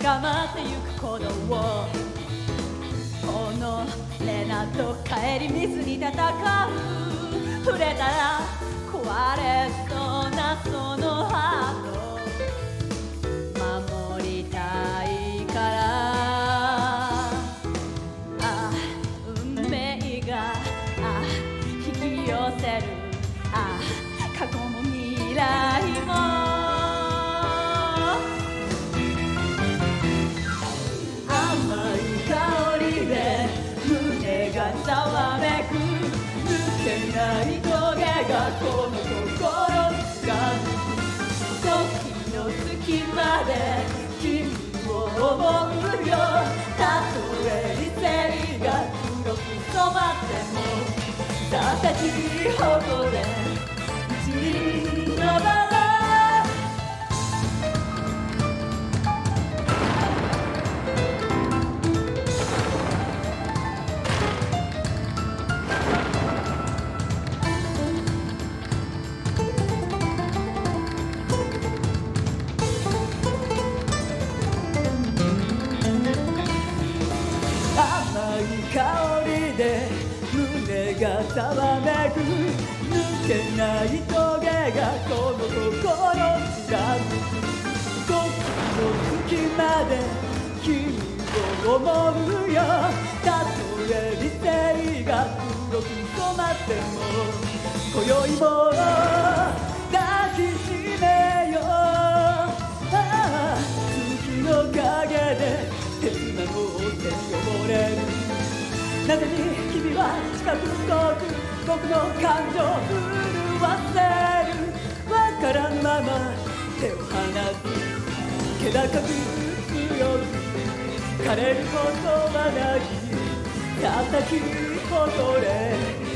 深まってゆく鼓動をこのレナと帰り水に戦う触れたら壊れそうなそのハート守りたいからあ運命があ引き寄せるあ過去もざわめく抜けない棘がこの心掴む時の隙間で君を思うよたとえ理性が黒く染まっても叩き誇れ胸がざわめく抜けない棘がこの心が時の隙間で君を思うよ。たとえ理性が黒く染まっても今宵も抱きしめようああ月の影で手綱の手に溺れ。なぜに君は近く遠く僕の感情を震わせるわからんまま手を離す気高く強く枯れることはないたたきほどれ